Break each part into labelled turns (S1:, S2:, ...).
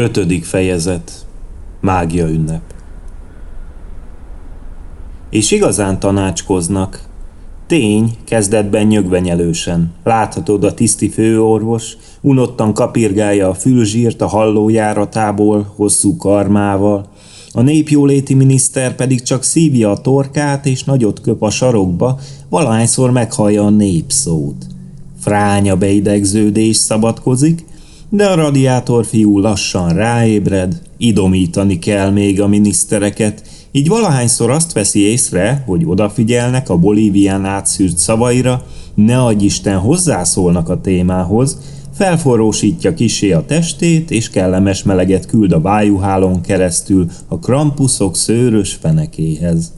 S1: Ötödik fejezet. Mágia ünnep. És igazán tanácskoznak. Tény, kezdetben nyögvenyelősen. Láthatod a tiszti főorvos, unottan kapirgálja a fülzsírt a hallójáratából, hosszú karmával, a népjóléti miniszter pedig csak szívja a torkát és nagyot köp a sarokba, valahányszor meghallja a népszót. Fránya beidegződés szabadkozik, de a radiátor fiú lassan ráébred, idomítani kell még a minisztereket, így valahányszor azt veszi észre, hogy odafigyelnek a Bolívián átszűrt szavaira, ne adj Isten hozzászólnak a témához, felforrósítja kisé a testét, és kellemes meleget küld a vájuhálón keresztül a krampuszok szőrös fenekéhez.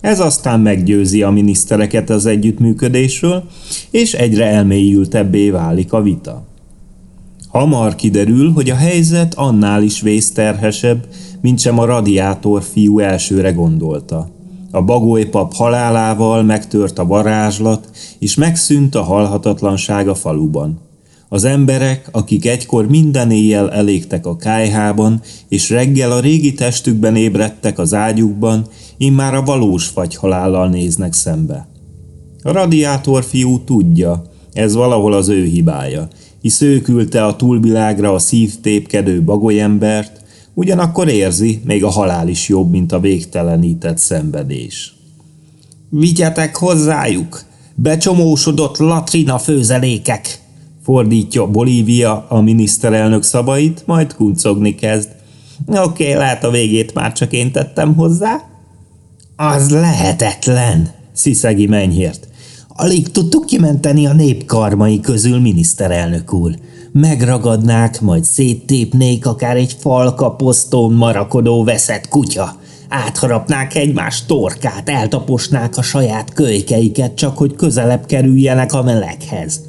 S1: Ez aztán meggyőzi a minisztereket az együttműködésről, és egyre elmélyültebbé válik a vita. Hamar kiderül, hogy a helyzet annál is vészterhesebb, mint sem a radiátor fiú elsőre gondolta. A bagolypap halálával megtört a varázslat, és megszűnt a halhatatlanság a faluban. Az emberek, akik egykor minden éjjel elégtek a kájhában, és reggel a régi testükben ébredtek az ágyukban, immár a valós fagyhalállal néznek szembe. A radiátor fiú tudja, ez valahol az ő hibája, hisz ő küldte a túlvilágra a szívtépkedő bagolyembert, ugyanakkor érzi, még a halál is jobb, mint a végtelenített szenvedés. Vigyetek hozzájuk! Becsomósodott latrina főzelékek! Fordítja Bolívia a miniszterelnök szavait, majd kuncogni kezd. Oké, okay, lehet a végét már csak én tettem hozzá. Az lehetetlen, sziszegi menyhért. Alig tudtuk kimenteni a népkarmai közül, miniszterelnök úr. Megragadnák, majd széttépnék akár egy falkaposztón marakodó veszett kutya. Átharapnák egymás torkát, eltaposnák a saját kölykeiket, csak hogy közelebb kerüljenek a meleghez.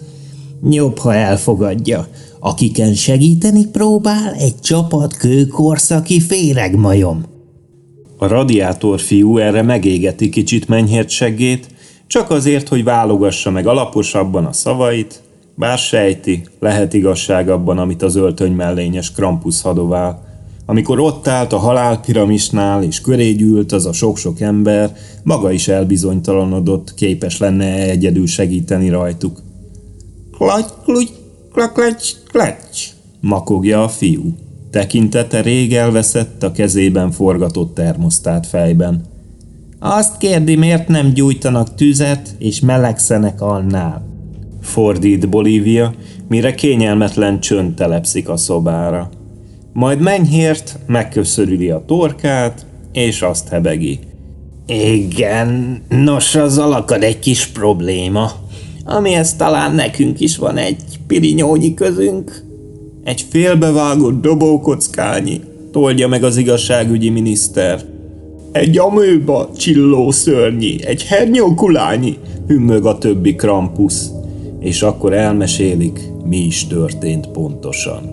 S1: Jobb, ha elfogadja. Akiken segíteni próbál, egy csapat kőkorszaki féregmajom. A radiátor fiú erre megégeti kicsit menyhért seggét, csak azért, hogy válogassa meg alaposabban a szavait, bár sejti, lehet igazság abban, amit az öltöny mellényes Krampus hadovál. Amikor ott állt a halálpiramisnál, és köré gyűlt az a sok-sok ember, maga is elbizonytalanodott, képes lenne -e egyedül segíteni rajtuk. Klaty, kluty, klaklacs, klacs, makogja a fiú. Tekintete rég elveszett a kezében forgatott termosztát fejben. Azt kérdi, miért nem gyújtanak tüzet, és melegszenek annál. Fordít Bolívia, mire kényelmetlen csönd telepszik a szobára. Majd menyhért, megköszörüli a torkát, és azt hebegi. Igen, nos, az alakad egy kis probléma, amihez talán nekünk is van egy pirinyónyi közünk. Egy félbevágott dobókockányi, toldja meg az igazságügyi miniszter. Egy amőba csilló szörnyi, egy hernyókulányi, hümmög a többi krampusz, és akkor elmesélik, mi is történt pontosan.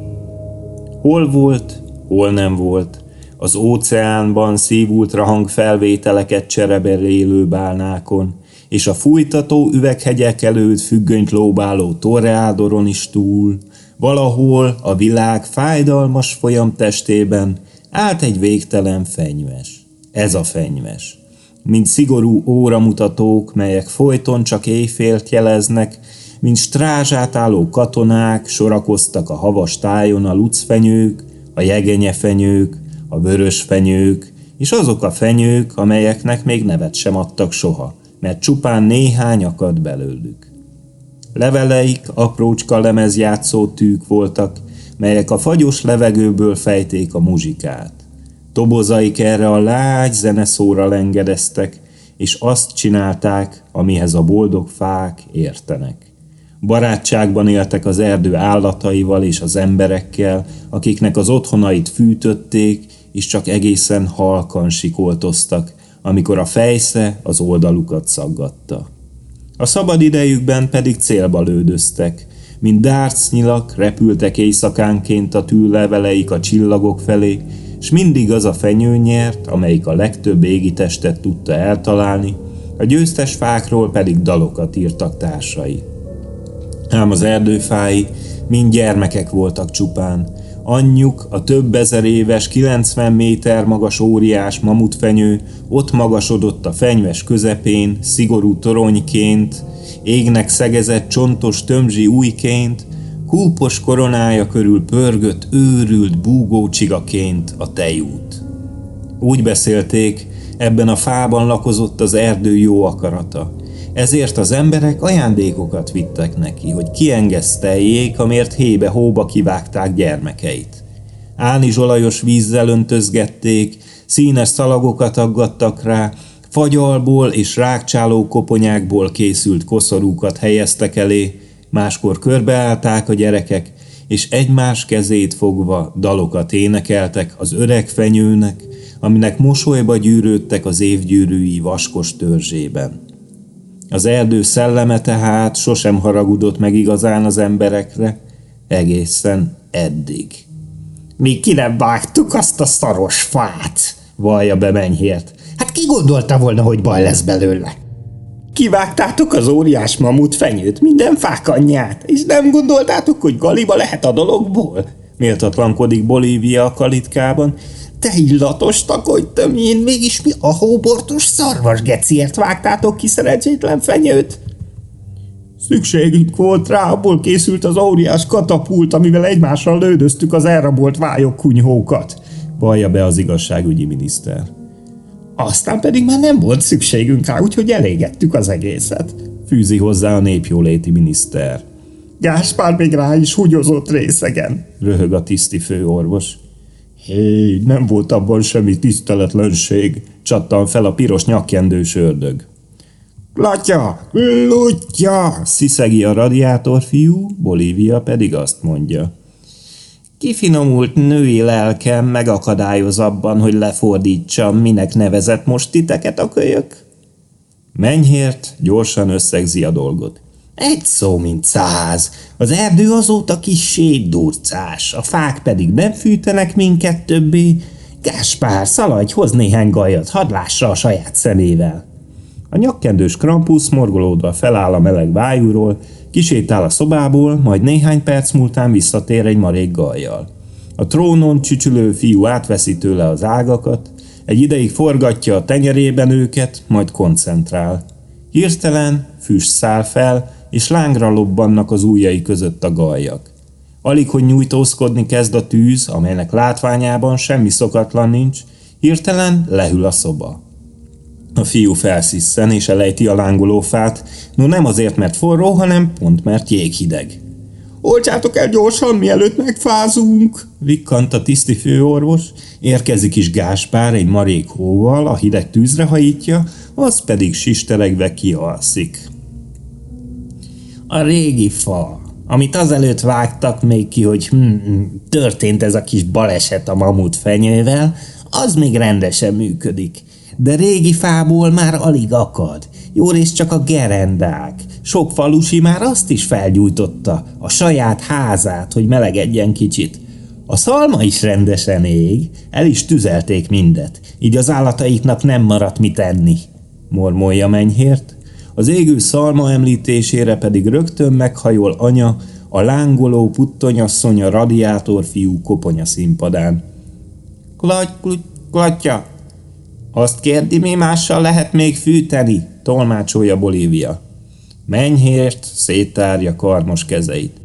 S1: Hol volt, hol nem volt, az óceánban szívultra hangfelvételeket cserebelélő bálnákon, és a fújtató üveghegyek előtt függönyt lóbáló torreádoron is túl, valahol a világ fájdalmas folyam testében állt egy végtelen fenyves. Ez a fenyves. Mint szigorú óramutatók, melyek folyton csak éjfélt jeleznek, mint strázsát álló katonák sorakoztak a havas tájon a lucfenyők, a jegenyefenyők, a vörösfenyők, és azok a fenyők, amelyeknek még nevet sem adtak soha, mert csupán néhány akad belőlük. Leveleik aprócska lemezjátszó tűk voltak, melyek a fagyos levegőből fejték a muzsikát. Tobozaik erre a lágy zeneszóra lengedeztek, és azt csinálták, amihez a boldog fák értenek. Barátságban éltek az erdő állataival és az emberekkel, akiknek az otthonait fűtötték, és csak egészen halkan sikoltoztak, amikor a fejsze az oldalukat szaggatta. A szabad idejükben pedig célba lődöztek, mint dárcnyilak repültek éjszakánként a tűleveleik a csillagok felé, s mindig az a fenyő nyert, amelyik a legtöbb égi testet tudta eltalálni, a győztes fákról pedig dalokat írtak társai. Ám az erdőfái mind gyermekek voltak csupán, Anyjuk, a több ezer éves, 90 méter magas óriás mamutfenyő ott magasodott a fenyves közepén, szigorú toronyként, égnek szegezett csontos tömzsi újként, kúpos koronája körül pörgött, őrült búgócsigaként a tejút. Úgy beszélték, ebben a fában lakozott az erdő jó akarata. Ezért az emberek ajándékokat vittek neki, hogy kiengeszteljék, amért hébe-hóba kivágták gyermekeit. zsolajos vízzel öntözgették, színes szalagokat aggattak rá, fagyalból és rákcsáló koponyákból készült koszorúkat helyeztek elé, máskor körbeállták a gyerekek, és egymás kezét fogva dalokat énekeltek az öreg fenyőnek, aminek mosolyba gyűrődtek az évgyűrűi vaskos törzsében. Az erdő szelleme tehát sosem haragudott meg igazán az emberekre, egészen eddig.
S2: Mi ki nem vágtuk azt a szaros fát, vallja be Menyhért. Hát ki gondolta volna, hogy baj lesz belőle? Kivágtátok az óriás mamut fenyőt, minden fákanyját, és nem gondoltátok, hogy galiba lehet a dologból? Méltatlankodik Bolívia a kalitkában. Te illatos takodj tömjén, mégis mi a hóbortos szarvas geciért vágtátok ki szerencsétlen fenyőt? Szükségünk volt rá, abból készült az óriás katapult, amivel egymással lődöztük az elrabolt vályok kunyhókat, vallja be az igazságügyi miniszter. Aztán pedig már nem volt szükségünk rá, úgyhogy elégettük az egészet, fűzi hozzá a népjóléti miniszter. Gáspár még rá is húgyozott részegen, röhög a tiszti főorvos. Hé, nem volt abban semmi tiszteletlenség, csattan fel a piros nyakkendős ördög. Latya, lutya, sziszegi a radiátor fiú, Bolívia pedig azt mondja. Kifinomult női lelkem megakadályoz abban, hogy lefordítsam, minek nevezett most titeket a kölyök? Mennyhért gyorsan összegzi a dolgot. Egy szó, mint száz. Az erdő azóta kis durcás, a fák pedig nem fűtenek minket többé. Gáspár, szaladj, hoz néhány gajat, hadd lássa a saját szemével. A nyakkendős Krampus morgolódva feláll a meleg vájúról, kisétál a szobából, majd néhány perc múltán visszatér egy marék gajjal. A trónon csücsülő fiú átveszi tőle az ágakat, egy ideig forgatja a tenyerében őket, majd koncentrál. Hirtelen füst száll fel, és lángra lobbannak az ujjai között a galjak. Alig, hogy nyújtózkodni kezd a tűz, amelynek látványában semmi szokatlan nincs, hirtelen lehűl a szoba. A fiú felszisszen és elejti a lángoló fát, no nem azért, mert forró, hanem pont mert jéghideg. Olcsátok el gyorsan, mielőtt megfázunk, vikkant a tiszti főorvos, érkezik is Gáspár egy marék hóval, a hideg tűzre hajítja, az pedig sisteregve kialszik. A régi fa, amit azelőtt vágtak még ki, hogy hm, hm, történt ez a kis baleset a mamut fenyővel, az még rendesen működik. De régi fából már alig akad. Jó rész csak a gerendák. Sok falusi már azt is felgyújtotta, a saját házát, hogy melegedjen kicsit. A szalma is rendesen ég, el is tüzelték mindet, így az állataiknak nem maradt mit enni. Mormolja menyhért, az égő szalma említésére pedig rögtön meghajol anya, a lángoló puttonyasszony a radiátor fiú koponya színpadán. Klaty, klatya! Azt kérdi, mi mással lehet még fűteni? Tolmácsolja Bolívia. Menyhért széttárja karmos kezeit.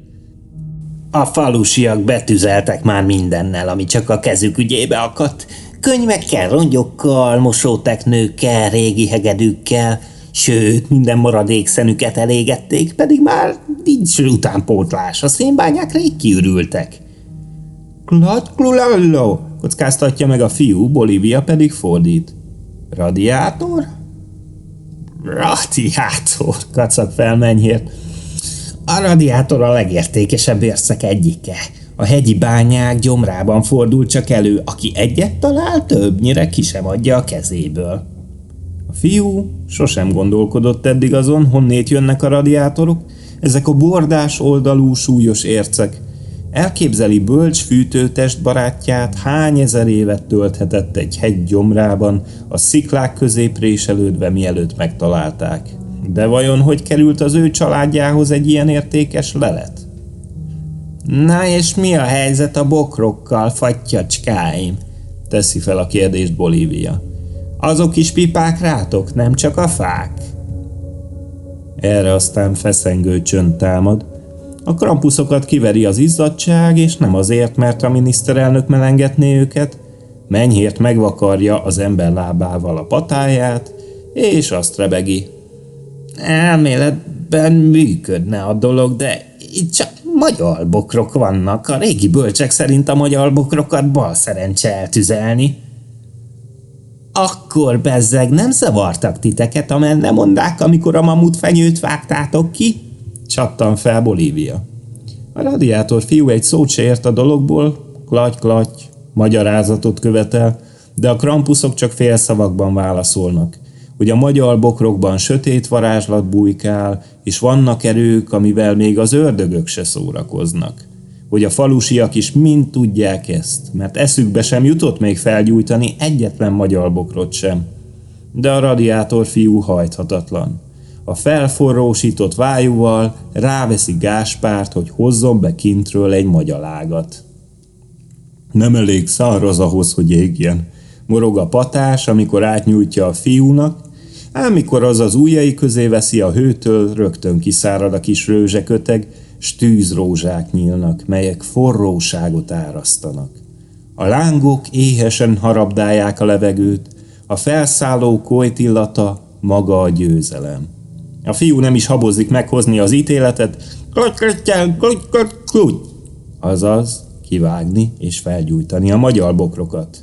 S2: A falusiak betüzeltek már mindennel, ami csak a kezük ügyébe akadt. Könyvekkel, rongyokkal, mosóteknőkkel, régi hegedűkkel, Sőt, minden maradék szenüket elégették, pedig már nincs utánpótlás, a szénbányák rég kiürültek. Klatkulallo, kockáztatja meg a fiú, Bolívia pedig fordít. Radiátor? Radiátor, kacag fel mennyért. A radiátor a legértékesebb érszek egyike. A hegyi bányák gyomrában fordul csak elő, aki egyet talál, többnyire ki sem adja a kezéből. A fiú sosem gondolkodott eddig azon, honnét jönnek a radiátorok, ezek a bordás oldalú súlyos ércek. Elképzeli bölcs fűtőtest barátját, hány ezer évet tölthetett egy hegy gyomrában, a sziklák közé préselődve mielőtt megtalálták. De vajon hogy került az ő családjához egy ilyen értékes lelet? Na és mi a helyzet a bokrokkal, fattyacskáim? Teszi fel a kérdést Bolívia. Azok is pipák rátok, nem csak a fák? Erre aztán feszengő csönd támad. A krampuszokat kiveri az izzadság, és nem azért, mert a miniszterelnök melengetné őket, Menyhért megvakarja az ember lábával a patáját, és azt rebegi. Elméletben működne a dolog, de itt csak magyar bokrok vannak. A régi bölcsek szerint a magyar bokrokat bal szerencse eltüzelni. Akkor bezzeg nem zavartak titeket a mondák, amikor a mamut fenyőt vágtátok ki? Csattan fel Bolívia. A radiátor fiú egy szót se ért a dologból, klaty-klaty, magyarázatot követel, de a krampuszok csak félszavakban válaszolnak, hogy a magyar bokrokban sötét varázslat bujkál, és vannak erők, amivel még az ördögök se szórakoznak. Hogy a falusiak is mind tudják ezt, mert eszükbe sem jutott még felgyújtani egyetlen magyar bokrot sem. De a radiátor fiú hajthatatlan. A felforrósított vájúval ráveszi Gáspárt, hogy hozzon be kintről egy magyarágat. Nem elég száraz ahhoz, hogy égjen. Morog a patás, amikor átnyújtja a fiúnak, ám mikor az az ujjai közé veszi a hőtől, rögtön kiszárad a kis rőzseköteg, s tűzrózsák nyílnak, melyek forróságot árasztanak. A lángok éhesen harabdálják a levegőt, a felszálló kojt illata maga a győzelem. A fiú nem is habozik meghozni az ítéletet, azaz kivágni és felgyújtani a magyar bokrokat.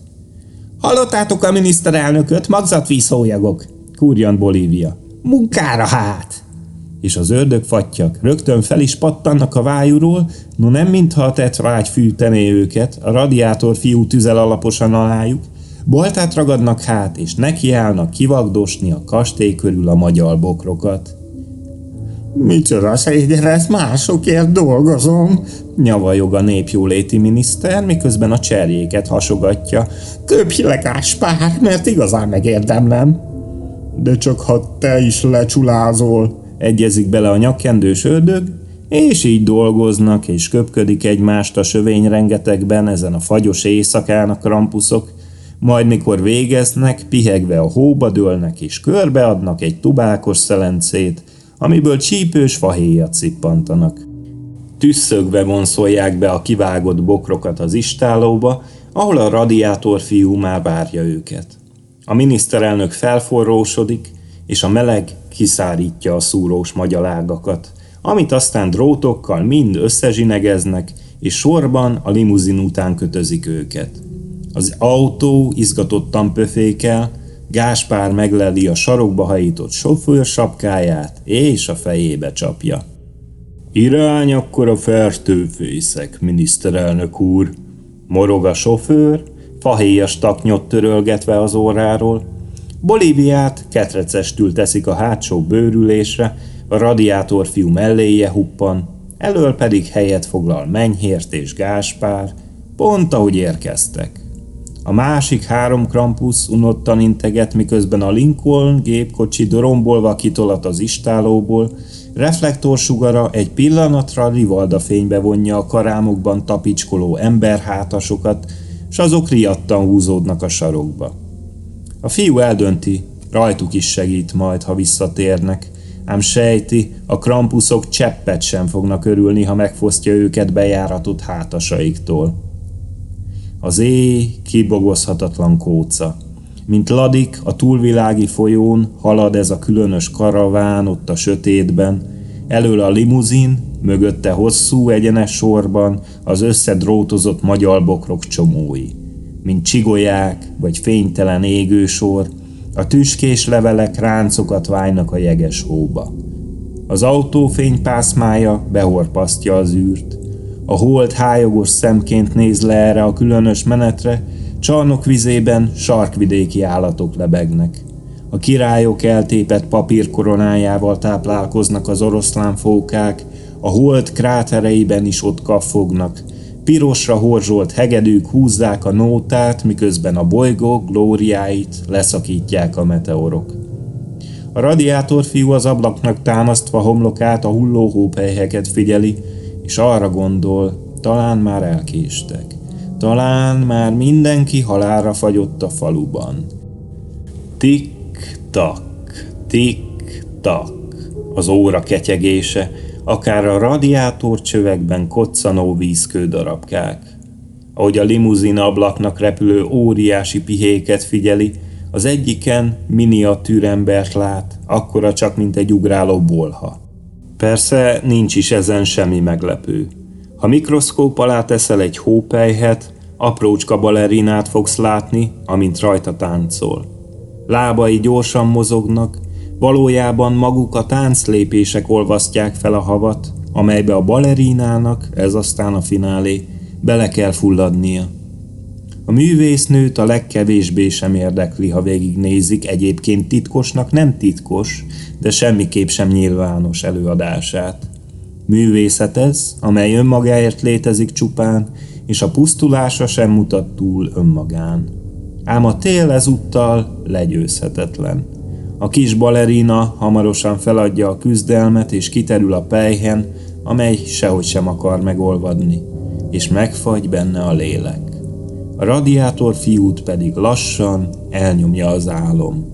S2: Hallottátok a miniszterelnököt, magzatvízhólyagok? Kurjan Bolívia. Munkára hát! És az ördögfattyak rögtön fel is pattannak a vájúról, no nem mintha a tetvágy fűtené őket, a radiátor fiú tüzel alaposan alájuk, boltát ragadnak hát, és nekiállnak kivagdosni a kastély körül a magyar bokrokat. Micsoda szégyen, ezt másokért dolgozom, nyavajog a népjóléti miniszter, miközben a cserjéket hasogatja. Köpj le, Gáspár, mert igazán megérdemlem. De csak ha te is lecsulázol, egyezik bele a nyakkendős ördög, és így dolgoznak, és köpködik egymást a sövény rengetegben ezen a fagyos éjszakán a krampuszok, majd mikor végeznek, pihegve a hóba dőlnek és körbeadnak egy tubákos szelencét, amiből csípős fahéjat szippantanak. Tüsszögve vonszolják be a kivágott bokrokat az istálóba, ahol a radiátor fiú már várja őket. A miniszterelnök felforrósodik, és a meleg kiszárítja a szúrós magyarágakat, amit aztán drótokkal mind összezsinegeznek, és sorban a limuzin után kötözik őket. Az autó izgatottan pöfékel, Gáspár megleli a sarokba hajított sofőr sapkáját, és a fejébe csapja. Irány akkor a fertőfészek, miniszterelnök úr, morog a sofőr, fahéjas taknyot törölgetve az óráról. Bolíviát ketrecestül teszik a hátsó bőrülésre, a radiátor fiú melléje huppan, elől pedig helyet foglal Menyhért és Gáspár, pont ahogy érkeztek. A másik három krampusz unottan integet, miközben a Lincoln gépkocsi dorombolva kitolat az istálóból, reflektorsugara egy pillanatra rivalda fénybe vonja a karámokban tapicskoló emberhátasokat, s azok riadtan húzódnak a sarokba. A fiú eldönti, rajtuk is segít majd, ha visszatérnek, ám sejti, a krampuszok cseppet sem fognak örülni, ha megfosztja őket bejáratott hátasaiktól. Az éj kibogozhatatlan kóca. Mint ladik a túlvilági folyón halad ez a különös karaván ott a sötétben, elől a limuzin, mögötte hosszú egyenes sorban az összedrótozott magyar bokrok csomói. Mint csigolyák vagy fénytelen égősor, a tüskés levelek ráncokat vájnak a jeges hóba. Az autó fénypászmája behorpasztja az űrt, a hold hájogos szemként néz le erre a különös menetre, csarnok vizében sarkvidéki állatok lebegnek. A királyok eltépett papírkoronájával táplálkoznak az oroszlán fókák, a hold krátereiben is ott kaffognak. Pirosra horzsolt hegedűk húzzák a nótát, miközben a bolygók glóriáit leszakítják a meteorok. A radiátorfiú az ablaknak támasztva homlokát a hulló hópelyheket figyeli, és arra gondol,
S1: talán már elkéstek. Talán már mindenki halára fagyott a faluban. Tik-tak, tik-tak, az óra ketyegése, akár a radiátorcsövekben koccanó vízkődarabkák. Ahogy a limuzin ablaknak repülő óriási pihéket figyeli, az egyiken miniatűr embert lát, akkora csak, mint egy ugráló bolha. Persze nincs is ezen semmi meglepő. Ha mikroszkóp alá teszel egy hópelyhet, aprócska balerinát fogsz látni, amint rajta táncol. Lábai gyorsan mozognak, valójában maguk a tánclépések olvasztják fel a havat, amelybe a balerinának, ez aztán a finálé, bele kell fulladnia. A művésznőt a legkevésbé sem érdekli, ha végignézik egyébként titkosnak nem titkos, de semmiképp sem nyilvános előadását. Művészet ez, amely önmagáért létezik csupán, és a pusztulása sem mutat túl önmagán. Ám a tél ezúttal legyőzhetetlen. A kis balerina hamarosan feladja a küzdelmet, és kiterül a pejhen, amely sehogy sem akar megolvadni, és megfagy benne a lélek. A radiátor fiút pedig lassan elnyomja az álom.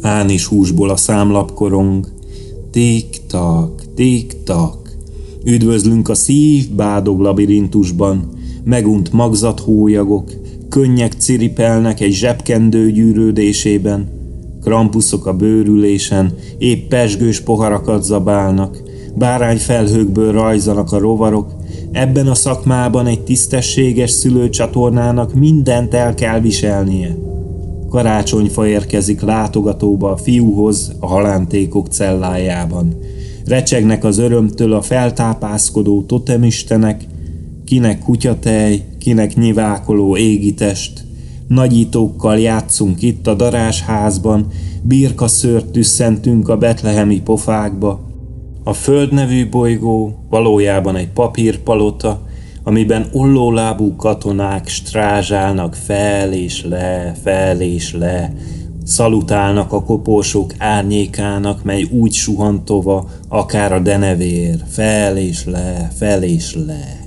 S1: Ánis húsból a számlapkorong, tik-tak, tik-tak. Üdvözlünk a szív bádog labirintusban, megunt magzat hólyagok, könnyek ciripelnek egy zsebkendő gyűrődésében, krampuszok a bőrülésen, épp pesgős poharakat zabálnak, bárányfelhőkből rajzanak a rovarok, ebben a szakmában egy tisztességes szülőcsatornának mindent el kell viselnie. Karácsonyfa érkezik látogatóba a fiúhoz a halántékok cellájában. Recsegnek az örömtől a feltápászkodó totemistenek, kinek kutyatej, kinek nyivákoló égitest. Nagyítókkal játszunk itt a darásházban, birka szört tüsszentünk a betlehemi pofákba. A föld nevű bolygó valójában egy papírpalota, amiben ollólábú katonák strázsálnak fel és le, fel és le, szalutálnak a koporsók árnyékának, mely úgy suhantova, akár a denevér, fel és le, fel és le.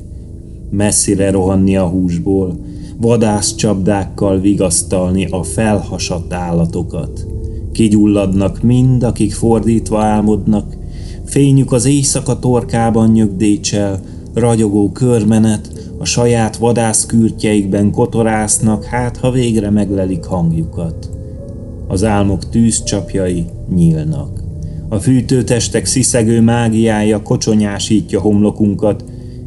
S1: Messzire rohanni a húsból, vadászcsapdákkal vigasztalni a felhasadt állatokat. Kigyulladnak mind, akik fordítva álmodnak, fényük az éjszaka torkában nyögdécsel, ragyogó körmenet, a saját vadászkürtjeikben kotorásznak, hát ha végre meglelik hangjukat. Az álmok tűzcsapjai nyílnak. A fűtőtestek sziszegő mágiája kocsonyásítja homlokunkat.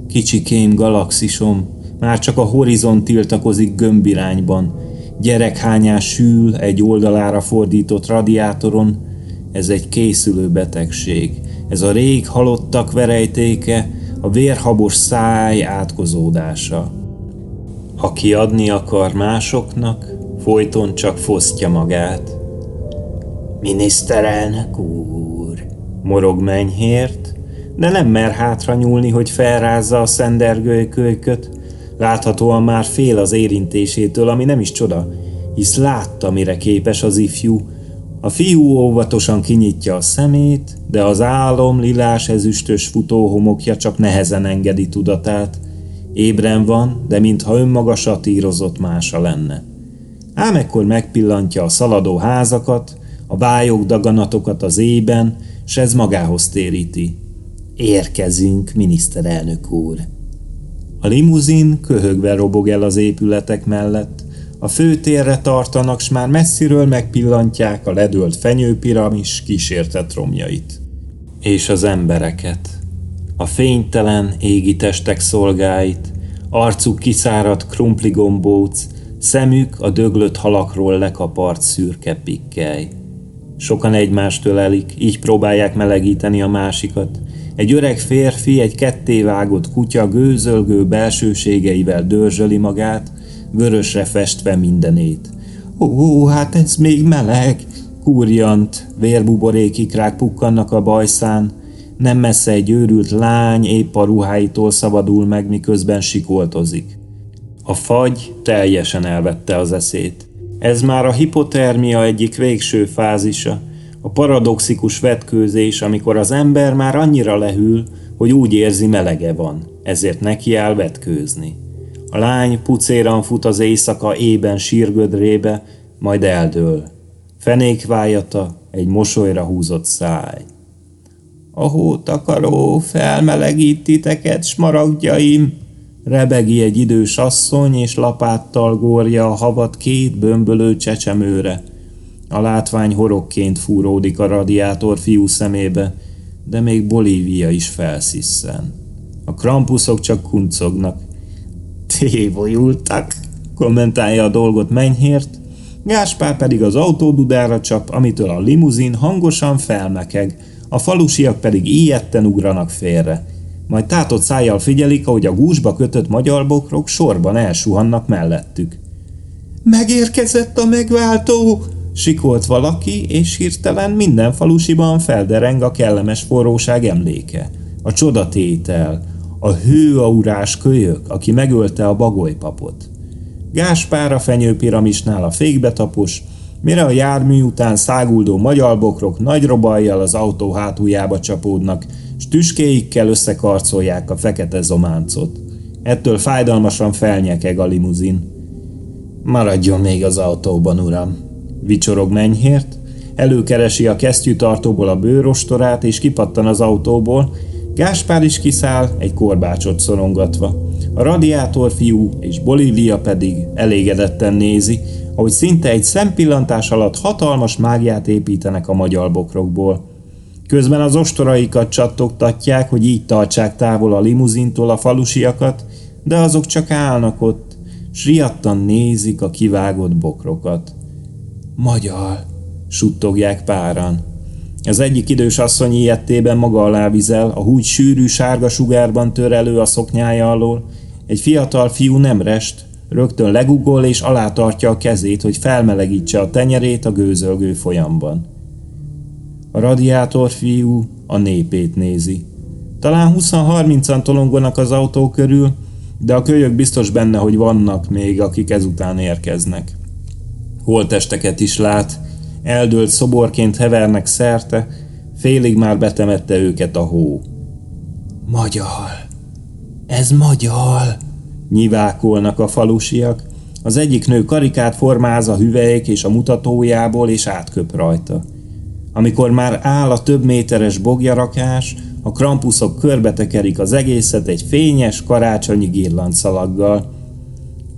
S1: Kicsikém galaxisom, már csak a horizont tiltakozik gömbirányban. Gyerekhányás sül egy oldalára fordított radiátoron. Ez egy készülő betegség. Ez a rég halottak verejtéke, a vérhabos száj átkozódása. Aki adni akar másoknak, folyton csak fosztja magát. Miniszterelnök úr, morog menyhért, de nem mer hátra nyúlni, hogy felrázza a szendergői kölyköt. Láthatóan már fél az érintésétől, ami nem is csoda, hisz látta, mire képes az ifjú, a fiú óvatosan kinyitja a szemét, de az álom lilás ezüstös futóhomokja csak nehezen engedi tudatát. Ébren van, de mintha önmaga satírozott mása lenne. Ám ekkor megpillantja a szaladó házakat, a bájok daganatokat az ében, s ez magához téríti. Érkezünk, miniszterelnök úr. A limuzin köhögve robog el az épületek mellett, a főtérre tartanak, s már messziről megpillantják a ledölt fenyőpiramis kísértett romjait. És az embereket. A fénytelen, égi testek szolgáit, arcuk kiszáradt krumpligombóc, szemük a döglött halakról lekapart szürke pikkely. Sokan egymást ölelik, így próbálják melegíteni a másikat. Egy öreg férfi, egy kettévágott kutya gőzölgő belsőségeivel dörzsöli magát, vörösre festve mindenét. Ó, hát ez még meleg, kurjant, vérbuborékikrák pukkannak a bajszán, nem messze egy őrült lány épp a ruháitól szabadul meg, miközben sikoltozik. A fagy teljesen elvette az eszét. Ez már a hipotermia egyik végső fázisa. A paradoxikus vetkőzés, amikor az ember már annyira lehűl, hogy úgy érzi melege van, ezért nekiáll vetkőzni. A lány pucéran fut az éjszaka ében sírgödrébe, majd eldől. Fenékvájata, egy mosolyra húzott száj. A hótakaró felmelegít titeket, smaragdjaim, rebegi egy idős asszony, és lapáttal górja a havat két bömbölő csecsemőre. A látvány horogként fúródik a radiátor fiú szemébe, de még Bolívia is felszisszen. A krampuszok csak kuncognak. Tévolyultak, kommentálja a dolgot Menyhért, Gáspár pedig az autódudára csap, amitől a limuzin hangosan felmekeg, a falusiak pedig ilyetten ugranak félre. Majd tátott szájjal figyelik, ahogy a gúzsba kötött magyar bokrok sorban elsuhannak mellettük. Megérkezett a megváltó! Sikolt valaki, és hirtelen minden falusiban feldereng a kellemes forróság emléke. A csodatétel, a hőaurás kölyök, aki megölte a bagolypapot. Gáspár a fenyőpiramisnál a fékbe tapos, mire a jármű után száguldó magyar bokrok nagy robajjal az autó hátuljába csapódnak, s tüskéikkel összekarcolják a fekete zománcot. Ettől fájdalmasan felnyekeg a limuzin. Maradjon még az autóban, uram, vicsorog menyhért, előkeresi a kesztyűtartóból a bőrostorát és kipattan az autóból, Gáspár is kiszáll, egy korbácsot szorongatva. A radiátor fiú és Bolívia pedig elégedetten nézi, ahogy szinte egy szempillantás alatt hatalmas mágiát építenek a magyar bokrokból. Közben az ostoraikat csattogtatják, hogy így tartsák távol a limuzintól a falusiakat, de azok csak állnak ott, s riadtan nézik a kivágott bokrokat. Magyar, suttogják páran. Az egyik idős asszony ilyettében maga alá vizel, a húgy sűrű sárga sugárban tör elő a szoknyája alól. Egy fiatal fiú nem rest, rögtön legugol és alátartja a kezét, hogy felmelegítse a tenyerét a gőzölgő folyamban. A radiátor fiú a népét nézi. Talán 20-30-an tolongonak az autó körül, de a kölyök biztos benne, hogy vannak még, akik ezután érkeznek. Holtesteket is lát, eldőlt szoborként hevernek szerte, félig már betemette őket a hó. Magyar! Ez magyar! Nyivákolnak a falusiak, az egyik nő karikát formáz a hüvelyk és a mutatójából, és átköp rajta. Amikor már áll a több méteres bogjarakás, a krampuszok körbetekerik az egészet egy fényes karácsonyi girlancszalaggal.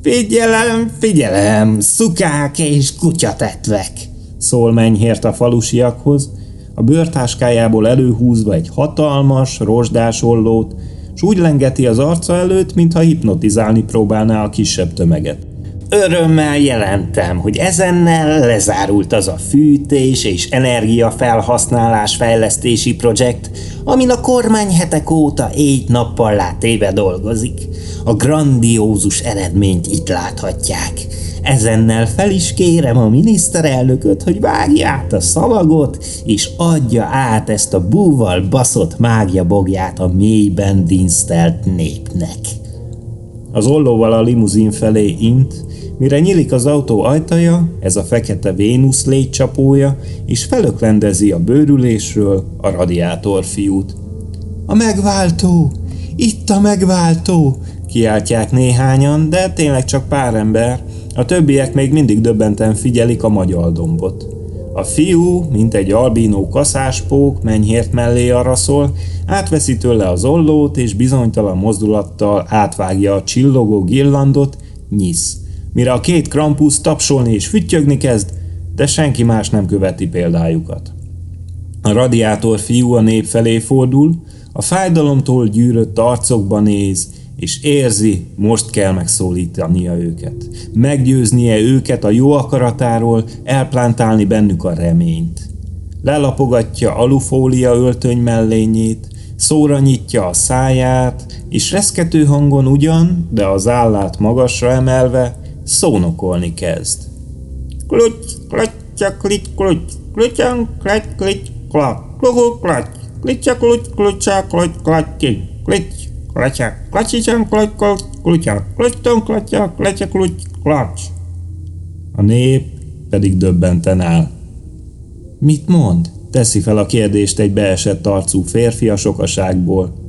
S1: Figyelem, figyelem, szukák és kutyatetvek! Szól menyhért a falusiakhoz, a bőrtáskájából előhúzva egy hatalmas, rozsdás ollót, s úgy lengeti az arca előtt, mintha hipnotizálni próbálná a kisebb tömeget. Örömmel jelentem, hogy ezennel lezárult az a fűtés és energiafelhasználás fejlesztési projekt, amin a kormány hetek óta éjt-nappal látéve dolgozik. A grandiózus eredményt itt láthatják. Ezennel fel is kérem a miniszterelnököt, hogy vágja át a szalagot, és adja át ezt a búval baszott mágia bogját a mélyben dinsztelt népnek. Az ollóval a limuzin felé int, Mire nyílik az autó ajtaja, ez a fekete Vénusz légycsapója, és felöklendezi a bőrülésről a radiátor fiút. A megváltó! Itt a megváltó! Kiáltják néhányan, de tényleg csak pár ember, a többiek még mindig döbbenten figyelik a magyar dombot. A fiú, mint egy albínó kaszáspók, menyhért mellé araszol, átveszi tőle az ollót, és bizonytalan mozdulattal átvágja a csillogó girlandot, nyisz mire a két krampusz tapsolni és füttyögni kezd, de senki más nem követi példájukat. A radiátor fiú a nép felé fordul, a fájdalomtól gyűrött arcokba néz, és érzi, most kell megszólítania őket. Meggyőznie őket a jó akaratáról, elplántálni bennük a reményt. Lelapogatja alufólia öltöny mellényét, szóra nyitja a száját, és reszkető hangon ugyan, de az állát magasra emelve, szónokolni kezd. Klucs, klatya, klics, klucs, klucsan, klaty, klics, klak, kluhu, klaty, klicsa, klucs, klucsa, klucs, klatyi, klics, klatya, klacsicsan, klaty, klaty, klucsa, klucson, klatya, klatya, klucs, klacs. A nép pedig döbbenten áll. Mit mond? Teszi fel a kérdést egy beesett arcú férfi a sokaságból.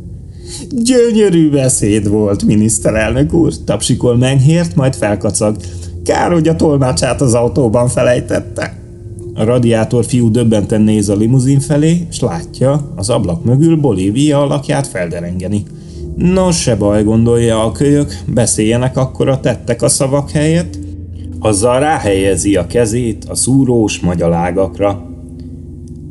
S2: Gyönyörű beszéd volt, miniszterelnök úr, tapsikol menhért, majd felkacag. Kár, hogy a tolmácsát az autóban felejtette.
S1: A radiátor fiú döbbenten néz a limuzin felé, és látja az ablak mögül Bolívia alakját felderengeni. Nos, se baj, gondolja a kölyök, beszéljenek akkor a tettek a szavak helyett. Azzal ráhelyezi a kezét a szúrós magyarágakra.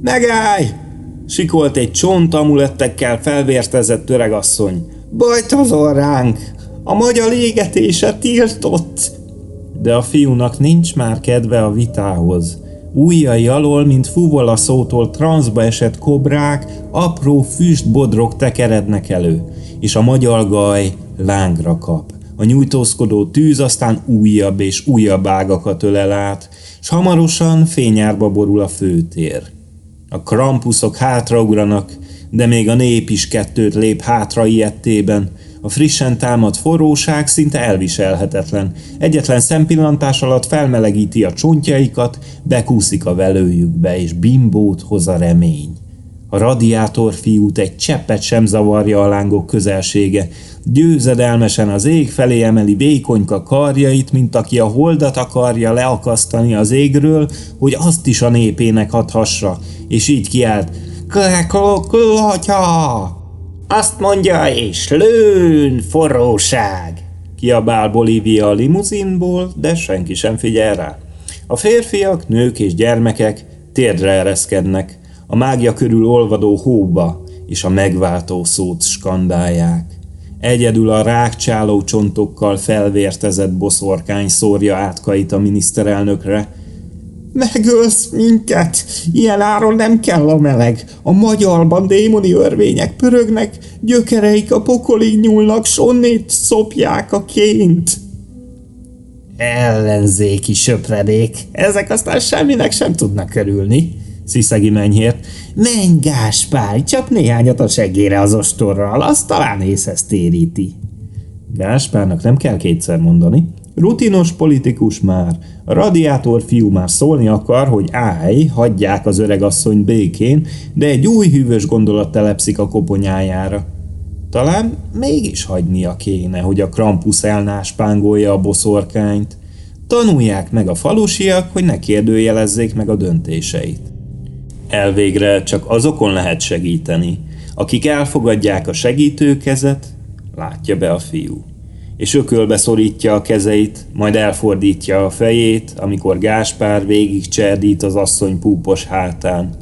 S1: Megállj! Sikolt egy csont amulettekkel felvértezett öregasszony.
S2: Bajt az ránk! A magyar égetése tiltott!
S1: De a fiúnak nincs már kedve a vitához. Újjai alól, mint fuvola szótól transzba esett kobrák, apró füstbodrok tekerednek elő, és a magyar gaj lángra kap. A nyújtózkodó tűz aztán újabb és újabb ágakat ölel át, s hamarosan fényárba borul a főtér. A krampuszok hátraugranak, de még a nép is kettőt lép hátra ilyettében. A frissen támadt forróság szinte elviselhetetlen. Egyetlen szempillantás alatt felmelegíti a csontjaikat, bekúszik a velőjükbe, és bimbót hoz a remény. A radiátor fiút egy cseppet sem zavarja a lángok közelsége. Győzedelmesen az ég felé emeli vékonyka karjait, mint aki a holdat akarja leakasztani az égről, hogy azt is a népének adhassa, és így kiált, Klekoklatya! Azt mondja, és lőn, forróság! Kiabál Bolívia a limuzinból, de senki sem figyel rá. A férfiak, nők és gyermekek térdre ereszkednek, a mágia körül olvadó hóba, és a megváltó skandálják. Egyedül a rákcsáló csontokkal felvértezett boszorkány szórja átkait a miniszterelnökre,
S2: Megölsz minket! Ilyen áron nem kell a meleg. A magyarban démoni örvények pörögnek, gyökereik a pokolig nyúlnak, sonnét szopják a ként. Ellenzéki söpredék. Ezek aztán semminek sem tudnak körülni. Sziszegi menyhért. Menj, Gáspár, csak néhányat a segére az ostorral, azt talán észhez téríti.
S1: Gáspárnak nem kell kétszer mondani. Rutinos politikus már, a radiátor fiú már szólni akar, hogy állj, hagyják az öregasszony békén, de egy új hűvös gondolat telepszik a koponyájára. Talán mégis hagynia kéne, hogy a Krampus elnáspángolja a boszorkányt. Tanulják meg a falusiak, hogy ne kérdőjelezzék meg a döntéseit. Elvégre csak azokon lehet segíteni, akik elfogadják a segítőkezet, látja be a fiú és ökölbe szorítja a kezeit, majd elfordítja a fejét, amikor Gáspár végig cserdít az asszony púpos hátán.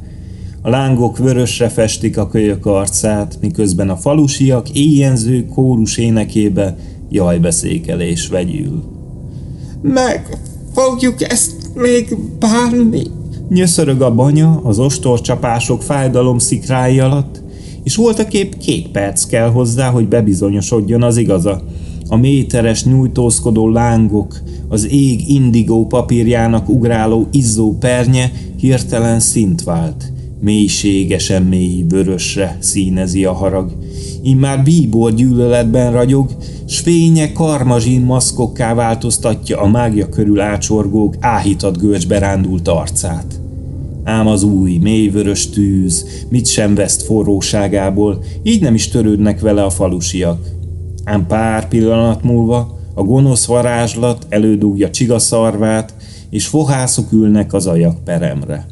S1: A lángok vörösre festik a kölyök arcát, miközben a falusiak éjjenző kórus énekébe jajbeszékelés vegyül.
S2: Meg fogjuk ezt még bánni?
S1: Nyöszörög a banya az ostorcsapások fájdalom szikrái alatt, és voltaképp két perc kell hozzá, hogy bebizonyosodjon az igaza a méteres nyújtózkodó lángok, az ég indigó papírjának ugráló izzó pernye hirtelen szint vált. Mélységesen mély vörösre színezi a harag. Immár bíbor gyűlöletben ragyog, s fénye karmazsin maszkokká változtatja a mágia körül ácsorgók áhítat görcsbe rándult arcát. Ám az új, mélyvörös tűz mit sem veszt forróságából, így nem is törődnek vele a falusiak. Ám pár pillanat múlva a gonosz varázslat elődugja csigaszarvát, és fohászok ülnek az ajak peremre.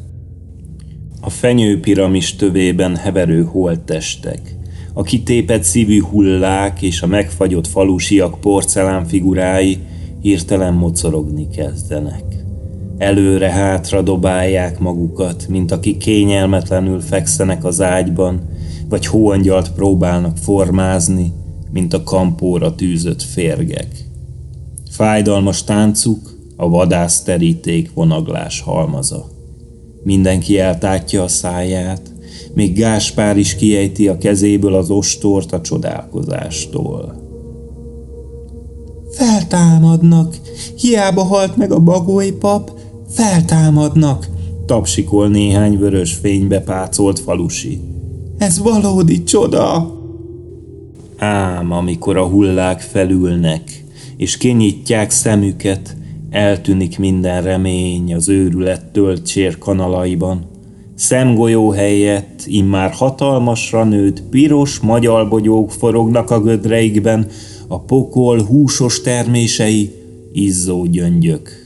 S1: A fenyő piramis tövében heverő holttestek, a kitépet szívű hullák és a megfagyott falusiak porcelán figurái hirtelen mocorogni kezdenek. Előre-hátra dobálják magukat, mint akik kényelmetlenül fekszenek az ágyban, vagy hóangyalt próbálnak formázni, mint a kampóra tűzött férgek. Fájdalmas táncuk a vadász teríték vonaglás halmaza. Mindenki eltátja a száját, még Gáspár is kiejti a kezéből az ostort a csodálkozástól.
S2: Feltámadnak! Hiába halt meg a bagoly pap, feltámadnak!
S1: Tapsikol néhány vörös fénybe pácolt falusi.
S2: Ez valódi csoda!
S1: Ám amikor a hullák felülnek, és kinyitják szemüket, eltűnik minden remény az őrület töltsér kanalaiban, Szemgolyó helyett immár hatalmasra nőtt piros magyalbogyók forognak a gödreikben, a pokol húsos termései, izzó gyöngyök.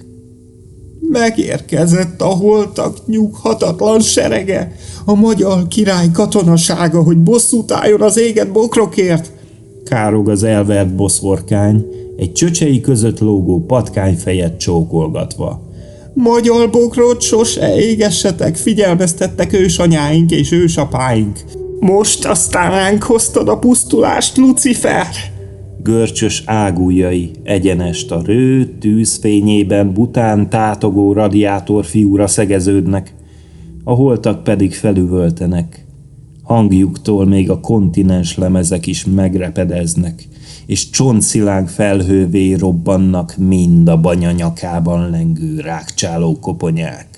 S2: Megérkezett a holtak nyughatatlan serege, a magyar király katonasága, hogy bosszút álljon az éget bokrokért.
S1: Károg az elvert boszorkány, egy csöcsei között lógó patkányfejet csókolgatva.
S2: Magyar bokrot sose égessetek, figyelmeztettek ősanyáink és ősapáink. Most aztán ránk hoztad a pusztulást, Lucifer!
S1: Görcsös ágújai egyenest a rő tűzfényében bután tátogó radiátor fiúra szegeződnek, a holtak pedig felüvöltenek. Hangjuktól még a kontinens lemezek is megrepedeznek, és csontszilánk felhővé robbannak mind a banya nyakában lengő rákcsáló koponyák.